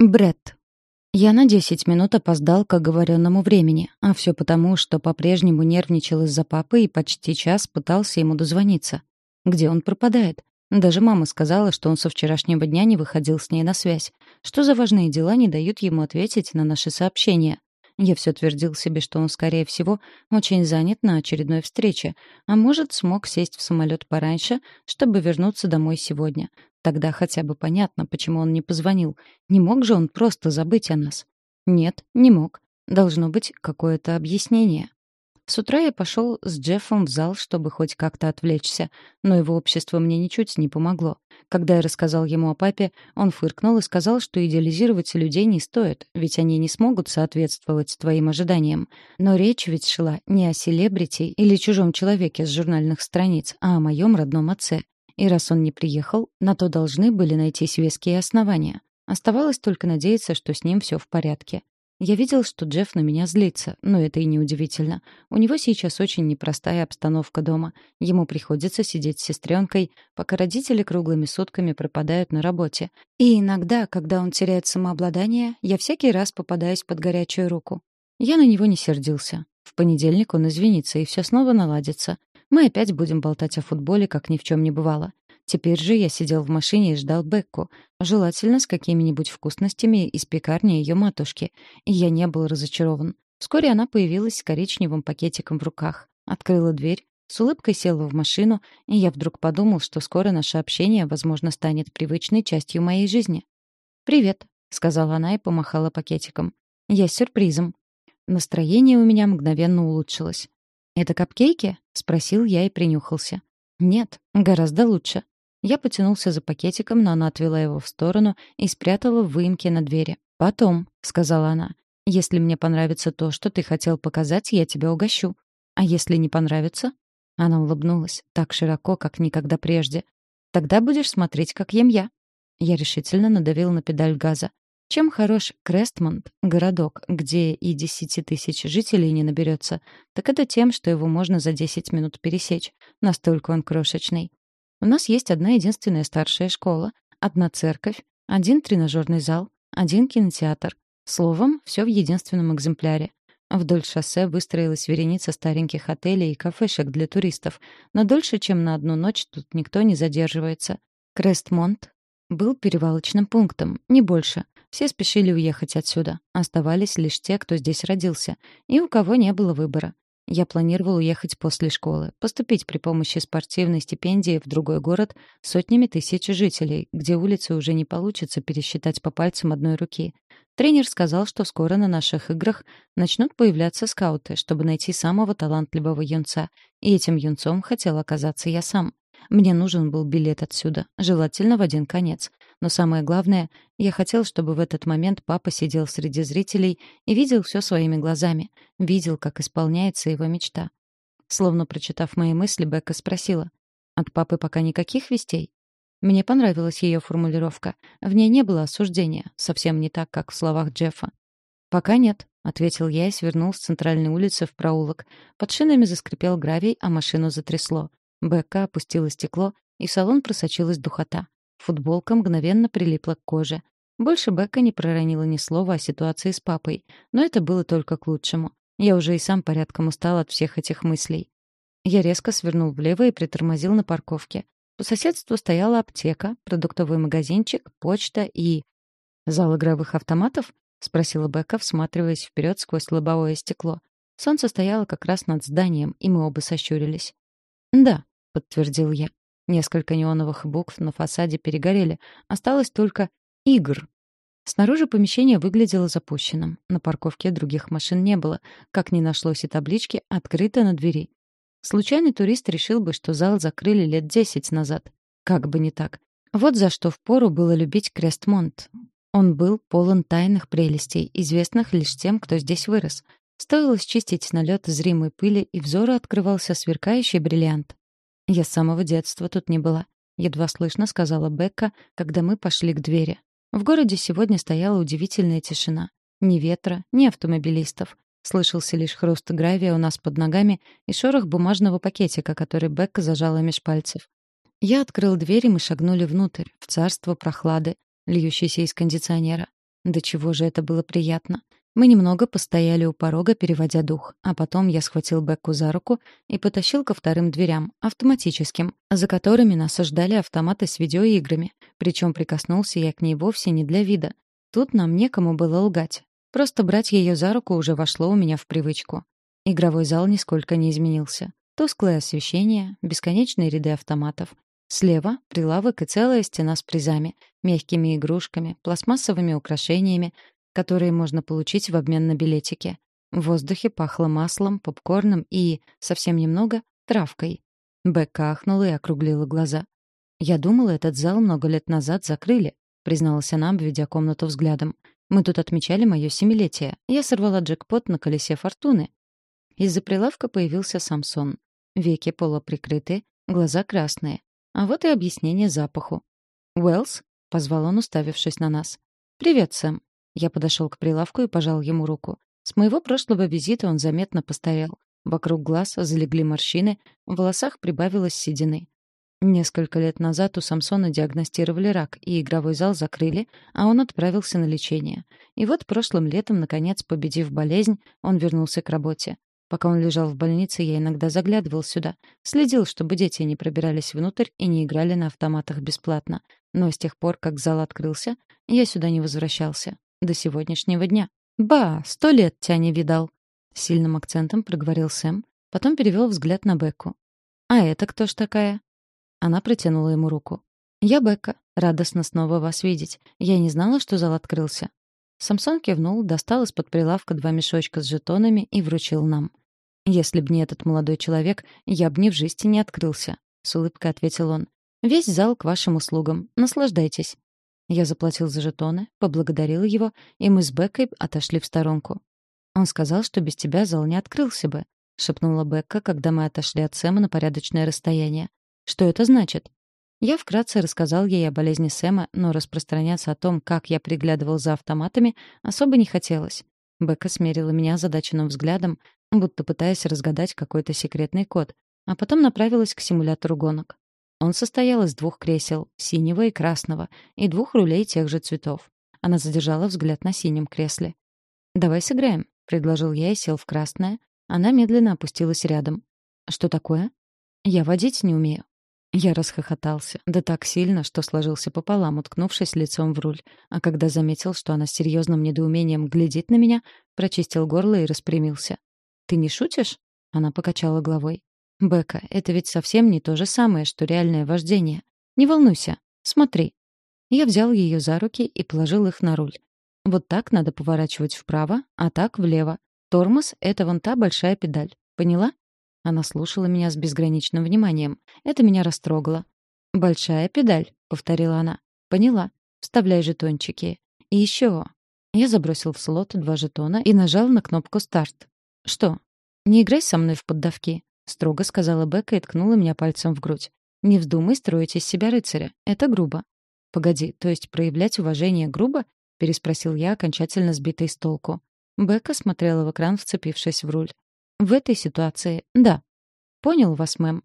Бред. Я на 10 минут опоздал к оговоренному времени, а все потому, что по-прежнему нервничал из-за папы и почти час пытался ему дозвониться. Где он пропадает? Даже мама сказала, что он со вчерашнего дня не выходил с ней на связь. Что за важные дела не дают ему ответить на наши сообщения? Я все твердил себе, что он, скорее всего, очень занят на очередной встрече, а может, смог сесть в самолет пораньше, чтобы вернуться домой сегодня. Тогда хотя бы понятно, почему он не позвонил. Не мог же он просто забыть о нас? Нет, не мог. Должно быть какое-то объяснение. С утра я пошел с Джеффом в зал, чтобы хоть как-то отвлечься, но его общество мне ничуть не помогло. Когда я рассказал ему о папе, он фыркнул и сказал, что идеализировать людей не стоит, ведь они не смогут соответствовать твоим ожиданиям. Но речь ведь шла не о селебрити или чужом человеке с журнальных страниц, а о моем родном отце. И раз он не приехал, на то должны были найтись веские основания. Оставалось только надеяться, что с ним все в порядке. Я видел, что Джефф на меня злится, но это и не удивительно. У него сейчас очень непростая обстановка дома. Ему приходится сидеть с сестренкой, пока родители круглыми сутками пропадают на работе. И иногда, когда он теряет самообладание, я всякий раз попадаюсь под горячую руку. Я на него не сердился. В понедельник он извинится, и все снова наладится. Мы опять будем болтать о футболе, как ни в чем не бывало. Теперь же я сидел в машине и ждал Бекку, желательно с какими-нибудь вкусностями из пекарни ее матушки, и я не был разочарован. Вскоре она появилась с коричневым пакетиком в руках, открыла дверь, с улыбкой села в машину, и я вдруг подумал, что скоро наше общение, возможно, станет привычной частью моей жизни. «Привет», — сказала она и помахала пакетиком. «Я с сюрпризом». Настроение у меня мгновенно улучшилось. «Это капкейки?» — спросил я и принюхался. «Нет, гораздо лучше». Я потянулся за пакетиком, но она отвела его в сторону и спрятала в выемке на двери. «Потом», — сказала она, — «если мне понравится то, что ты хотел показать, я тебя угощу. А если не понравится?» Она улыбнулась, так широко, как никогда прежде. «Тогда будешь смотреть, как ем я». Я решительно надавил на педаль газа. Чем хорош Крестмонд, городок, где и десяти тысяч жителей не наберется, так это тем, что его можно за десять минут пересечь. Настолько он крошечный. У нас есть одна единственная старшая школа, одна церковь, один тренажерный зал, один кинотеатр. Словом, все в единственном экземпляре. Вдоль шоссе выстроилась вереница стареньких отелей и кафешек для туристов, но дольше, чем на одну ночь, тут никто не задерживается. Крестмонт был перевалочным пунктом, не больше. Все спешили уехать отсюда. Оставались лишь те, кто здесь родился, и у кого не было выбора. Я планировал уехать после школы, поступить при помощи спортивной стипендии в другой город с сотнями тысяч жителей, где улицы уже не получится пересчитать по пальцам одной руки. Тренер сказал, что скоро на наших играх начнут появляться скауты, чтобы найти самого талантливого юнца, и этим юнцом хотел оказаться я сам. Мне нужен был билет отсюда, желательно в один конец. Но самое главное, я хотел, чтобы в этот момент папа сидел среди зрителей и видел все своими глазами, видел, как исполняется его мечта. Словно прочитав мои мысли, Бекка спросила, «От папы пока никаких вестей?» Мне понравилась ее формулировка. В ней не было осуждения, совсем не так, как в словах Джеффа. «Пока нет», — ответил я и свернул с центральной улицы в проулок. Под шинами заскрипел гравий, а машину затрясло. Бекка опустила стекло, и в салон просочилась духота. Футболка мгновенно прилипла к коже. Больше Бекка не проронила ни слова о ситуации с папой, но это было только к лучшему. Я уже и сам порядком устал от всех этих мыслей. Я резко свернул влево и притормозил на парковке. По соседству стояла аптека, продуктовый магазинчик, почта и... «Зал игровых автоматов?» — спросила Бекка, всматриваясь вперед сквозь лобовое стекло. Солнце стояло как раз над зданием, и мы оба сощурились. «Да», — подтвердил я. Несколько неоновых букв на фасаде перегорели. Осталось только «Игр». Снаружи помещение выглядело запущенным. На парковке других машин не было. Как ни нашлось и таблички «Открыто на двери». Случайный турист решил бы, что зал закрыли лет десять назад. Как бы не так. Вот за что впору было любить Крестмонт. Он был полон тайных прелестей, известных лишь тем, кто здесь вырос. Стоило счистить налет зримой пыли, и взору открывался сверкающий бриллиант. «Я с самого детства тут не была», — едва слышно сказала Бекка, когда мы пошли к двери. В городе сегодня стояла удивительная тишина. Ни ветра, ни автомобилистов. Слышался лишь хруст гравия у нас под ногами и шорох бумажного пакетика, который Бекка зажала меж пальцев. Я открыл дверь, и мы шагнули внутрь, в царство прохлады, льющейся из кондиционера. До чего же это было приятно. Мы немного постояли у порога, переводя дух, а потом я схватил Бекку за руку и потащил ко вторым дверям, автоматическим, за которыми нас ожидали автоматы с видеоиграми, причем прикоснулся я к ней вовсе не для вида. Тут нам некому было лгать. Просто брать ее за руку уже вошло у меня в привычку. Игровой зал нисколько не изменился. Тусклое освещение, бесконечные ряды автоматов. Слева — прилавок и целая стена с призами, мягкими игрушками, пластмассовыми украшениями, которые можно получить в обмен на билетики. В воздухе пахло маслом, попкорном и, совсем немного, травкой. Бекка ахнула и округлила глаза. «Я думала, этот зал много лет назад закрыли», — призналась она, обведя комнату взглядом. «Мы тут отмечали мое семилетие. Я сорвала джекпот на колесе фортуны». Из-за прилавка появился Самсон. Веки полуприкрыты, глаза красные. А вот и объяснение запаху. «Уэллс?» — позвал он, уставившись на нас. «Привет, Сэм. Я подошел к прилавку и пожал ему руку. С моего прошлого визита он заметно постарел. Вокруг глаз залегли морщины, в волосах прибавилось седины. Несколько лет назад у Самсона диагностировали рак, и игровой зал закрыли, а он отправился на лечение. И вот прошлым летом, наконец, победив болезнь, он вернулся к работе. Пока он лежал в больнице, я иногда заглядывал сюда, следил, чтобы дети не пробирались внутрь и не играли на автоматах бесплатно. Но с тех пор, как зал открылся, я сюда не возвращался. До сегодняшнего дня. Ба, сто лет тебя не видал. Сильным акцентом проговорил Сэм, потом перевел взгляд на Бекку. А это кто ж такая? Она протянула ему руку. Я Бекка. Радостно снова вас видеть. Я не знала, что зал открылся. Самсон кивнул, достал из-под прилавка два мешочка с жетонами и вручил нам. «Если б не этот молодой человек, я б ни в жизни не открылся», — с улыбкой ответил он. «Весь зал к вашим услугам. Наслаждайтесь». Я заплатил за жетоны, поблагодарил его, и мы с Беккой отошли в сторонку. «Он сказал, что без тебя зал не открылся бы», — шепнула Бекка, когда мы отошли от Сэма на порядочное расстояние. «Что это значит?» Я вкратце рассказал ей о болезни Сэма, но распространяться о том, как я приглядывал за автоматами, особо не хотелось. Бекка смерила меня задаченным взглядом, будто пытаясь разгадать какой-то секретный код, а потом направилась к симулятору гонок. Он состоял из двух кресел, синего и красного, и двух рулей тех же цветов. Она задержала взгляд на синем кресле. «Давай сыграем», — предложил я и сел в красное. Она медленно опустилась рядом. «Что такое?» «Я водить не умею». Я расхохотался, да так сильно, что сложился пополам, уткнувшись лицом в руль. А когда заметил, что она с серьезным недоумением глядит на меня, прочистил горло и распрямился. «Ты не шутишь?» Она покачала головой. «Бека, это ведь совсем не то же самое, что реальное вождение. Не волнуйся. Смотри». Я взял ее за руки и положил их на руль. Вот так надо поворачивать вправо, а так влево. Тормоз — это вон та большая педаль. Поняла? Она слушала меня с безграничным вниманием. Это меня растрогало. «Большая педаль», — повторила она. «Поняла. Вставляй жетончики. И еще». Я забросил в слот два жетона и нажал на кнопку «Старт». «Что? Не играй со мной в поддавки строго сказала Бекка и ткнула меня пальцем в грудь. Не вздумай строить из себя рыцаря. Это грубо. Погоди, то есть проявлять уважение грубо? переспросил я, окончательно сбитый с толку. Бекка смотрела в экран, вцепившись в руль. В этой ситуации, да. Понял вас, мэм.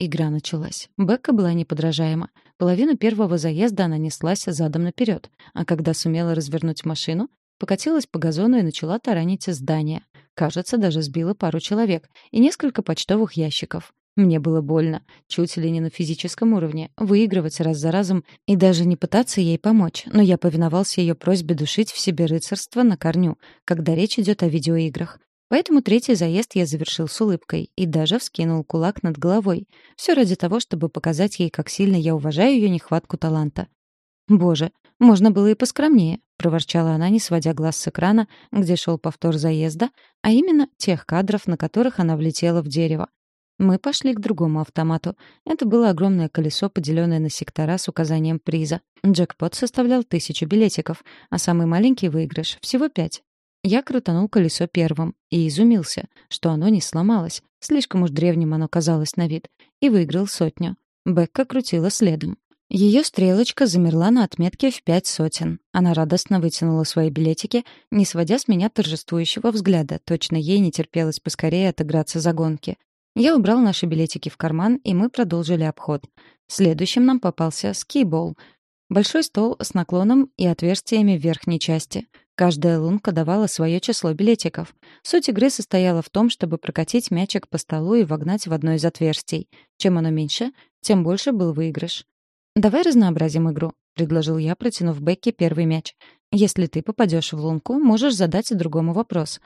Игра началась. Бекка была неподражаема. Половину первого заезда она неслась задом наперед, а когда сумела развернуть машину, покатилась по газону и начала таранить здание. Кажется, даже сбила пару человек и несколько почтовых ящиков. Мне было больно, чуть ли не на физическом уровне, выигрывать раз за разом и даже не пытаться ей помочь, но я повиновался ее просьбе душить в себе рыцарство на корню, когда речь идет о видеоиграх. Поэтому третий заезд я завершил с улыбкой и даже вскинул кулак над головой. Все ради того, чтобы показать ей, как сильно я уважаю ее нехватку таланта. Боже, можно было и поскромнее, проворчала она, не сводя глаз с экрана, где шел повтор заезда, а именно тех кадров, на которых она влетела в дерево. Мы пошли к другому автомату. Это было огромное колесо, поделенное на сектора с указанием приза. Джекпот составлял тысячу билетиков, а самый маленький выигрыш — всего пять. Я крутанул колесо первым и изумился, что оно не сломалось. Слишком уж древним оно казалось на вид. И выиграл сотню. Бекка крутила следом. Ее стрелочка замерла на отметке в пять сотен. Она радостно вытянула свои билетики, не сводя с меня торжествующего взгляда. Точно ей не терпелось поскорее отыграться за гонки. Я убрал наши билетики в карман, и мы продолжили обход. Следующим нам попался скибол. Большой стол с наклоном и отверстиями в верхней части. Каждая лунка давала свое число билетиков. Суть игры состояла в том, чтобы прокатить мячик по столу и вогнать в одно из отверстий. Чем оно меньше, тем больше был выигрыш. «Давай разнообразим игру», — предложил я, протянув Бекке первый мяч. «Если ты попадешь в лунку, можешь задать другому вопрос.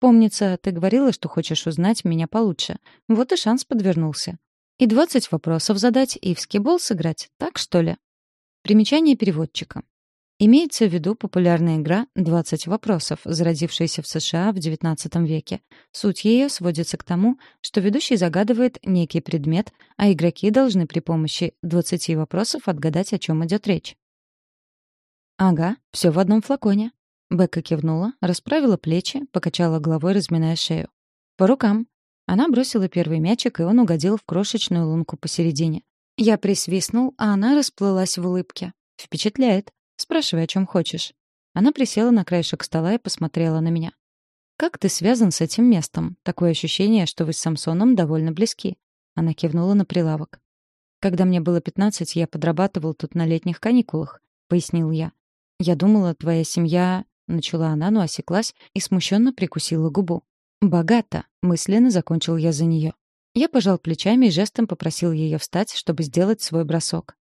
Помнится, ты говорила, что хочешь узнать меня получше. Вот и шанс подвернулся. И двадцать вопросов задать, и в скибол сыграть, так что ли?» Примечание переводчика. Имеется в виду популярная игра «20 вопросов», зародившаяся в США в XIX веке. Суть ее сводится к тому, что ведущий загадывает некий предмет, а игроки должны при помощи 20 вопросов отгадать, о чем идет речь. «Ага, все в одном флаконе». Бекка кивнула, расправила плечи, покачала головой, разминая шею. «По рукам». Она бросила первый мячик, и он угодил в крошечную лунку посередине. Я присвистнул, а она расплылась в улыбке. «Впечатляет. Спрашивай, о чем хочешь». Она присела на краешек стола и посмотрела на меня. «Как ты связан с этим местом? Такое ощущение, что вы с Самсоном довольно близки». Она кивнула на прилавок. «Когда мне было пятнадцать, я подрабатывал тут на летних каникулах», — пояснил я. «Я думала, твоя семья...» — начала она, но осеклась и смущенно прикусила губу. «Богато», — мысленно закончил я за нее. Я пожал плечами и жестом попросил ее встать, чтобы сделать свой бросок.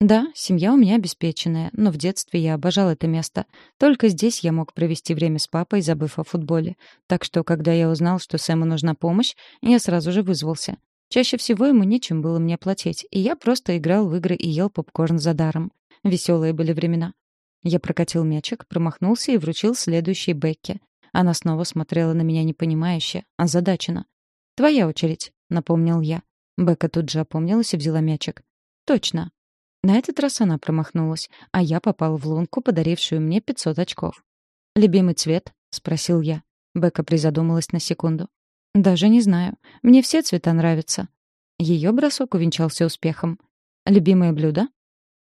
Да, семья у меня обеспеченная, но в детстве я обожал это место. Только здесь я мог провести время с папой, забыв о футболе. Так что, когда я узнал, что Сэму нужна помощь, я сразу же вызвался. Чаще всего ему нечем было мне платить, и я просто играл в игры и ел попкорн за даром. Веселые были времена. Я прокатил мячик, промахнулся и вручил следующей Бекке. Она снова смотрела на меня непонимающе, озадаченно. «Твоя очередь», — напомнил я. Бека тут же опомнилась и взяла мячик. «Точно». На этот раз она промахнулась, а я попал в лунку, подарившую мне 500 очков. «Любимый цвет?» — спросил я. Бека призадумалась на секунду. «Даже не знаю. Мне все цвета нравятся». Ее бросок увенчался успехом. «Любимое блюдо?»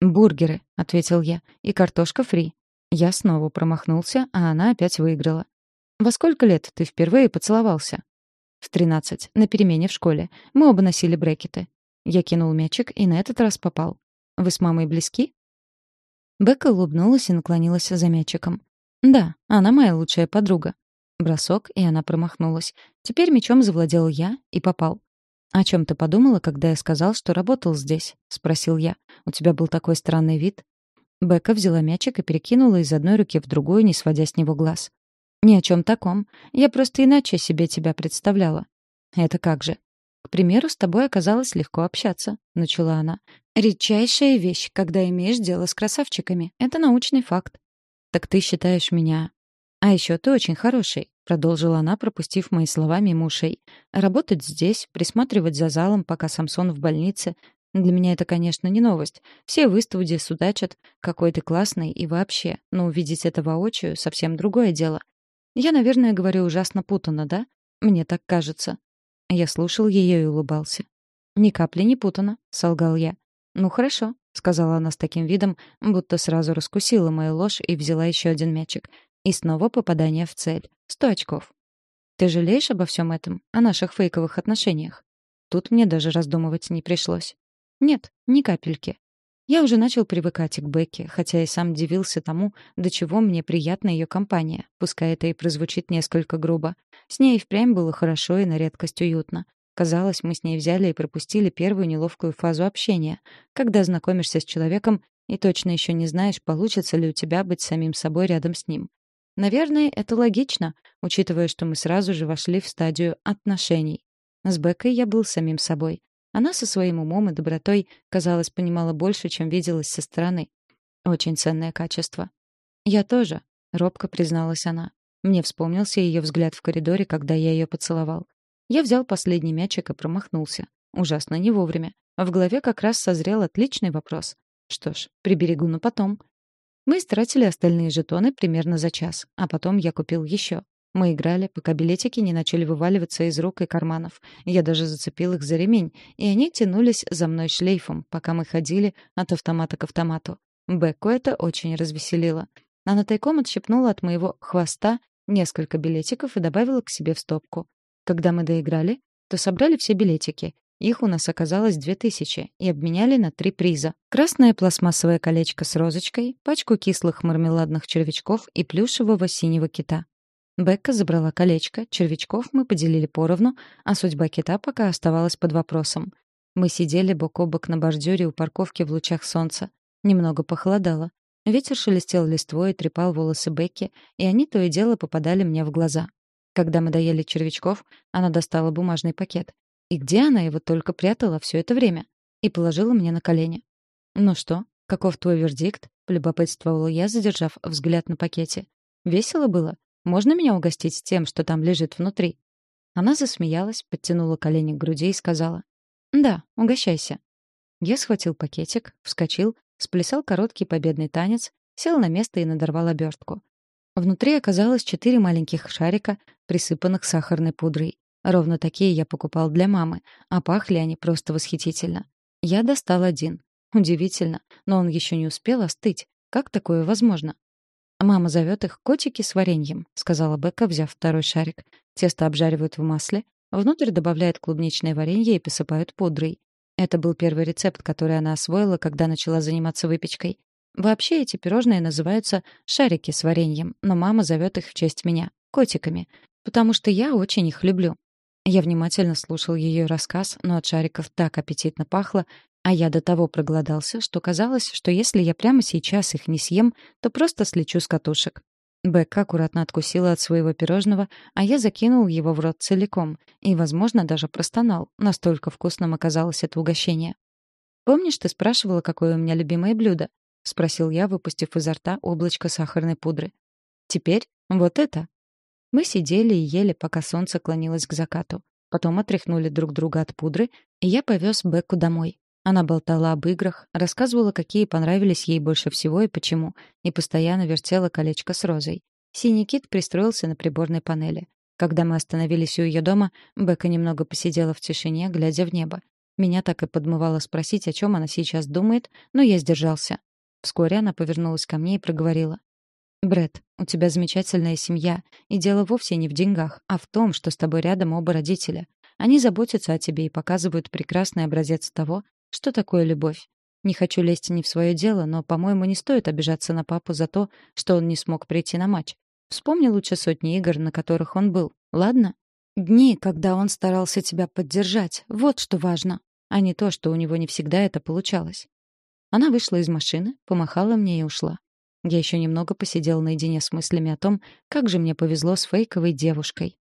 «Бургеры», — ответил я, — «и картошка фри». Я снова промахнулся, а она опять выиграла. «Во сколько лет ты впервые поцеловался?» В тринадцать, на перемене в школе. Мы оба носили брекеты. Я кинул мячик и на этот раз попал. Вы с мамой близки? Бекка улыбнулась и наклонилась за мячиком. Да, она моя лучшая подруга. Бросок, и она промахнулась. Теперь мячом завладел я и попал. «О чем ты подумала, когда я сказал, что работал здесь?» — спросил я. «У тебя был такой странный вид». Бекка взяла мячик и перекинула из одной руки в другую, не сводя с него глаз. «Ни о чем таком. Я просто иначе себе тебя представляла». «Это как же?» «К примеру, с тобой оказалось легко общаться», — начала она. «Редчайшая вещь, когда имеешь дело с красавчиками. Это научный факт». «Так ты считаешь меня...» «А еще ты очень хороший», — продолжила она, пропустив мои слова мимо ушей. «Работать здесь, присматривать за залом, пока Самсон в больнице. Для меня это, конечно, не новость. Все в Иствуде судачат, какой ты классный и вообще. Но увидеть это воочию — совсем другое дело. Я, наверное, говорю ужасно путанно, да? Мне так кажется. Я слушал ее и улыбался. «Ни капли не путано», — солгал я. «Ну хорошо», — сказала она с таким видом, будто сразу раскусила мою ложь и взяла еще один мячик. И снова попадание в цель. Сто очков. «Ты жалеешь обо всем этом? О наших фейковых отношениях?» Тут мне даже раздумывать не пришлось. «Нет, ни капельки. Я уже начал привыкать к Бекке, хотя и сам дивился тому, до чего мне приятна ее компания, пускай это и прозвучит несколько грубо. С ней впрямь было хорошо и на редкость уютно. Казалось, мы с ней взяли и пропустили первую неловкую фазу общения, когда знакомишься с человеком и точно еще не знаешь, получится ли у тебя быть самим собой рядом с ним. Наверное, это логично, учитывая, что мы сразу же вошли в стадию отношений. С Беккой я был самим собой. Она со своим умом и добротой, казалось, понимала больше, чем виделась со стороны. Очень ценное качество. «Я тоже», — робко призналась она. Мне вспомнился ее взгляд в коридоре, когда я ее поцеловал. Я взял последний мячик и промахнулся. Ужасно не вовремя. В голове как раз созрел отличный вопрос. Что ж, приберегу на потом. Мы истратили остальные жетоны примерно за час, а потом я купил еще. Мы играли, пока билетики не начали вываливаться из рук и карманов. Я даже зацепил их за ремень, и они тянулись за мной шлейфом, пока мы ходили от автомата к автомату. Бекку это очень развеселило. Она тайком отщепнула от моего хвоста несколько билетиков и добавила к себе в стопку. Когда мы доиграли, то собрали все билетики, Их у нас оказалось две тысячи, и обменяли на три приза. Красное пластмассовое колечко с розочкой, пачку кислых мармеладных червячков и плюшевого синего кита. Бекка забрала колечко, червячков мы поделили поровну, а судьба кита пока оставалась под вопросом. Мы сидели бок о бок на бордюре у парковки в лучах солнца. Немного похолодало. Ветер шелестел листвой и трепал волосы Бекки, и они то и дело попадали мне в глаза. Когда мы доели червячков, она достала бумажный пакет. И где она его только прятала все это время? И положила мне на колени. «Ну что, каков твой вердикт?» — полюбопытствовала я, задержав взгляд на пакете. «Весело было? Можно меня угостить тем, что там лежит внутри?» Она засмеялась, подтянула колени к груди и сказала. «Да, угощайся». Я схватил пакетик, вскочил, сплясал короткий победный танец, сел на место и надорвал обертку. Внутри оказалось четыре маленьких шарика, присыпанных сахарной пудрой. Ровно такие я покупал для мамы, а пахли они просто восхитительно. Я достал один. Удивительно, но он еще не успел остыть. Как такое возможно? «Мама зовет их котики с вареньем», — сказала Бекка, взяв второй шарик. Тесто обжаривают в масле, внутрь добавляют клубничное варенье и посыпают пудрой. Это был первый рецепт, который она освоила, когда начала заниматься выпечкой. Вообще эти пирожные называются шарики с вареньем, но мама зовет их в честь меня — котиками, потому что я очень их люблю. Я внимательно слушал ее рассказ, но от шариков так аппетитно пахло, а я до того проголодался, что казалось, что если я прямо сейчас их не съем, то просто слечу с катушек. Бекка аккуратно откусила от своего пирожного, а я закинул его в рот целиком и, возможно, даже простонал. Настолько вкусным оказалось это угощение. «Помнишь, ты спрашивала, какое у меня любимое блюдо?» — спросил я, выпустив изо рта облачко сахарной пудры. «Теперь вот это». Мы сидели и ели, пока солнце клонилось к закату. Потом отряхнули друг друга от пудры, и я повез Бекку домой. Она болтала об играх, рассказывала, какие понравились ей больше всего и почему, и постоянно вертела колечко с розой. Синий кит пристроился на приборной панели. Когда мы остановились у ее дома, Бекка немного посидела в тишине, глядя в небо. Меня так и подмывало спросить, о чем она сейчас думает, но я сдержался. Вскоре она повернулась ко мне и проговорила. «Брэд, у тебя замечательная семья, и дело вовсе не в деньгах, а в том, что с тобой рядом оба родителя. Они заботятся о тебе и показывают прекрасный образец того, что такое любовь. Не хочу лезть не в свое дело, но, по-моему, не стоит обижаться на папу за то, что он не смог прийти на матч. Вспомни лучше сотни игр, на которых он был, ладно? Дни, когда он старался тебя поддержать, вот что важно, а не то, что у него не всегда это получалось. Она вышла из машины, помахала мне и ушла. Я еще немного посидела наедине с мыслями о том, как же мне повезло с фейковой девушкой.